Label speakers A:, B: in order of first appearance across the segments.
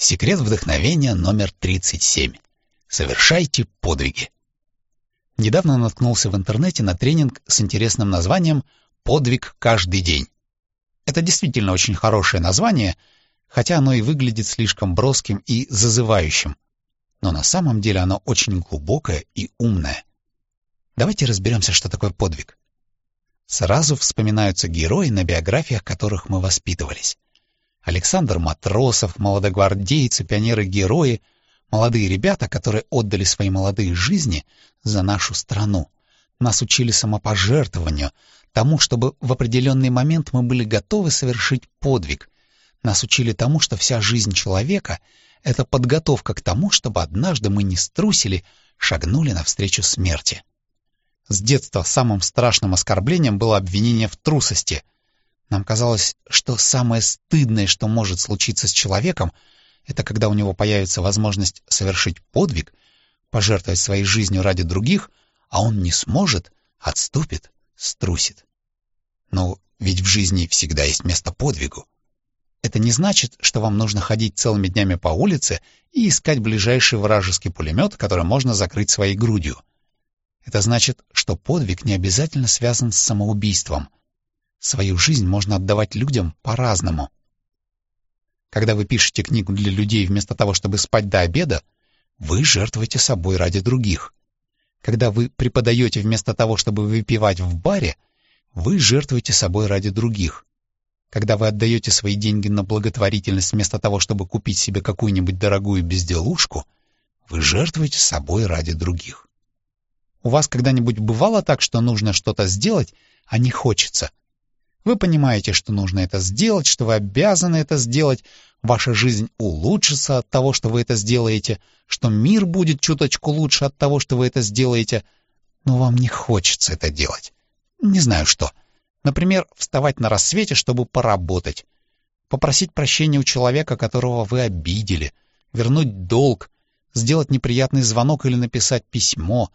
A: Секрет вдохновения номер 37. Совершайте подвиги. Недавно наткнулся в интернете на тренинг с интересным названием «Подвиг каждый день». Это действительно очень хорошее название, хотя оно и выглядит слишком броским и зазывающим. Но на самом деле оно очень глубокое и умное. Давайте разберемся, что такое подвиг. Сразу вспоминаются герои, на биографиях которых мы воспитывались. Александр Матросов, молодогвардейцы, пионеры-герои, молодые ребята, которые отдали свои молодые жизни за нашу страну. Нас учили самопожертвованию, тому, чтобы в определенный момент мы были готовы совершить подвиг. Нас учили тому, что вся жизнь человека — это подготовка к тому, чтобы однажды мы не струсили, шагнули навстречу смерти. С детства самым страшным оскорблением было обвинение в трусости — нам казалось, что самое стыдное, что может случиться с человеком, это когда у него появится возможность совершить подвиг, пожертвовать своей жизнью ради других, а он не сможет, отступит, струсит. Но ведь в жизни всегда есть место подвигу. Это не значит, что вам нужно ходить целыми днями по улице и искать ближайший вражеский пулемет, который можно закрыть своей грудью. Это значит, что подвиг не обязательно связан с самоубийством. Свою жизнь можно отдавать людям по-разному. Когда вы пишете книгу для людей вместо того, чтобы спать до обеда, вы жертвуете собой ради других. Когда вы преподаете вместо того, чтобы выпивать в баре, вы жертвуете собой ради других. Когда вы отдаете свои деньги на благотворительность вместо того, чтобы купить себе какую-нибудь дорогую безделушку, вы жертвуете собой ради других. У вас когда-нибудь бывало так, что нужно что-то сделать, а не хочется? Вы понимаете, что нужно это сделать, что вы обязаны это сделать, ваша жизнь улучшится от того, что вы это сделаете, что мир будет чуточку лучше от того, что вы это сделаете, но вам не хочется это делать. Не знаю что. Например, вставать на рассвете, чтобы поработать. Попросить прощения у человека, которого вы обидели. Вернуть долг. Сделать неприятный звонок или написать письмо.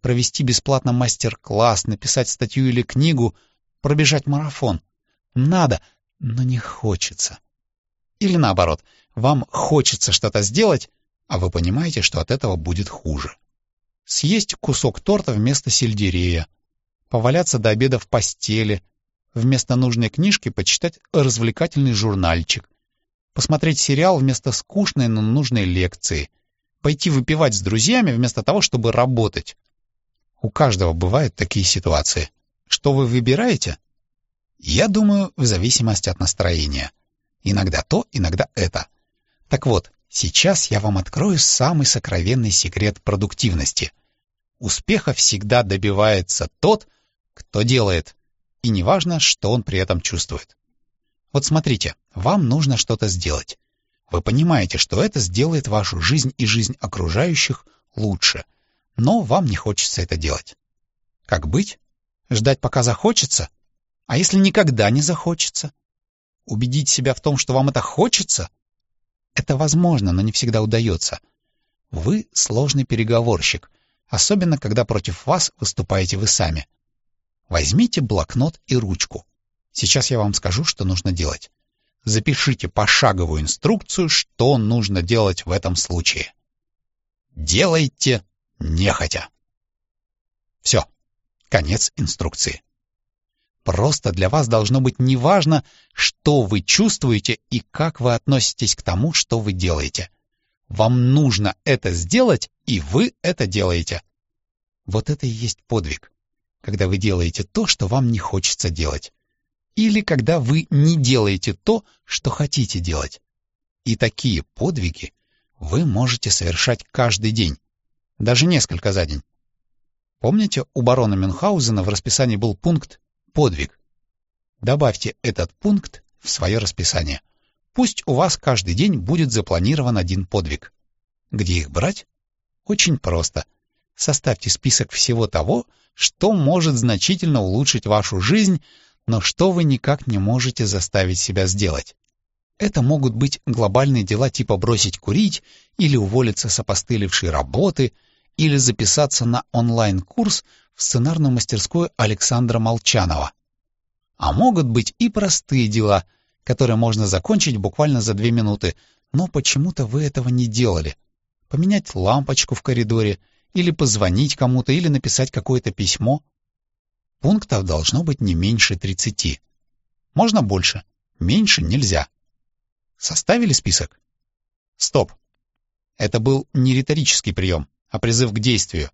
A: Провести бесплатно мастер-класс, написать статью или книгу — пробежать марафон. Надо, но не хочется. Или наоборот, вам хочется что-то сделать, а вы понимаете, что от этого будет хуже. Съесть кусок торта вместо сельдерея, поваляться до обеда в постели, вместо нужной книжки почитать развлекательный журнальчик, посмотреть сериал вместо скучной, но нужной лекции, пойти выпивать с друзьями вместо того, чтобы работать. У каждого бывают такие ситуации. Что вы выбираете? Я думаю, в зависимости от настроения. Иногда то, иногда это. Так вот, сейчас я вам открою самый сокровенный секрет продуктивности. Успеха всегда добивается тот, кто делает, и неважно, что он при этом чувствует. Вот смотрите, вам нужно что-то сделать. Вы понимаете, что это сделает вашу жизнь и жизнь окружающих лучше, но вам не хочется это делать. Как быть? Ждать, пока захочется? А если никогда не захочется? Убедить себя в том, что вам это хочется? Это возможно, но не всегда удается. Вы сложный переговорщик, особенно когда против вас выступаете вы сами. Возьмите блокнот и ручку. Сейчас я вам скажу, что нужно делать. Запишите пошаговую инструкцию, что нужно делать в этом случае. Делайте нехотя. Все. Конец инструкции. Просто для вас должно быть неважно, что вы чувствуете и как вы относитесь к тому, что вы делаете. Вам нужно это сделать, и вы это делаете. Вот это и есть подвиг. Когда вы делаете то, что вам не хочется делать. Или когда вы не делаете то, что хотите делать. И такие подвиги вы можете совершать каждый день. Даже несколько за день. Помните, у барона Мюнхгаузена в расписании был пункт «Подвиг». Добавьте этот пункт в свое расписание. Пусть у вас каждый день будет запланирован один подвиг. Где их брать? Очень просто. Составьте список всего того, что может значительно улучшить вашу жизнь, но что вы никак не можете заставить себя сделать. Это могут быть глобальные дела типа бросить курить или уволиться с опостылевшей работы – или записаться на онлайн-курс в сценарную мастерскую Александра Молчанова. А могут быть и простые дела, которые можно закончить буквально за две минуты. но почему-то вы этого не делали. Поменять лампочку в коридоре, или позвонить кому-то, или написать какое-то письмо. Пунктов должно быть не меньше 30. Можно больше, меньше нельзя. Составили список? Стоп. Это был не риторический прием, а призыв к действию.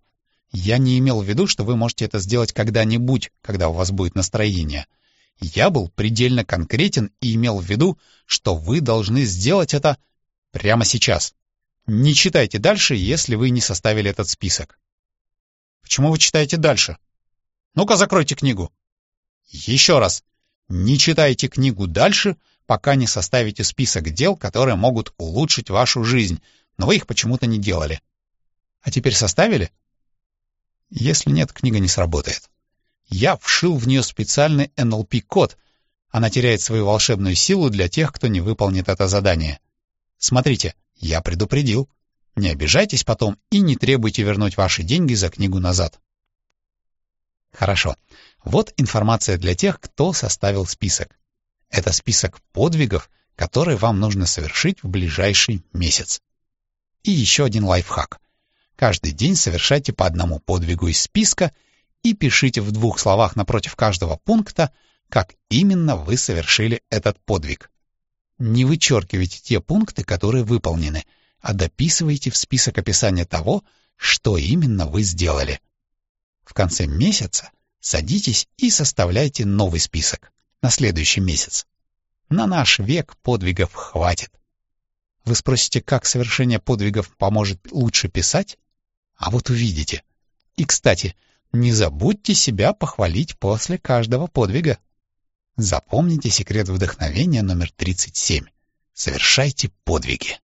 A: Я не имел в виду, что вы можете это сделать когда-нибудь, когда у вас будет настроение. Я был предельно конкретен и имел в виду, что вы должны сделать это прямо сейчас. Не читайте дальше, если вы не составили этот список. Почему вы читаете дальше? Ну-ка, закройте книгу. Еще раз. Не читайте книгу дальше, пока не составите список дел, которые могут улучшить вашу жизнь, но вы их почему-то не делали. А теперь составили? Если нет, книга не сработает. Я вшил в нее специальный NLP-код. Она теряет свою волшебную силу для тех, кто не выполнит это задание. Смотрите, я предупредил. Не обижайтесь потом и не требуйте вернуть ваши деньги за книгу назад. Хорошо. Вот информация для тех, кто составил список. Это список подвигов, которые вам нужно совершить в ближайший месяц. И еще один лайфхак. Каждый день совершайте по одному подвигу из списка и пишите в двух словах напротив каждого пункта, как именно вы совершили этот подвиг. Не вычеркивайте те пункты, которые выполнены, а дописывайте в список описания того, что именно вы сделали. В конце месяца садитесь и составляйте новый список на следующий месяц. На наш век подвигов хватит. Вы спросите, как совершение подвигов поможет лучше писать? А вот увидите. И, кстати, не забудьте себя похвалить после каждого подвига. Запомните секрет вдохновения номер 37. Совершайте подвиги.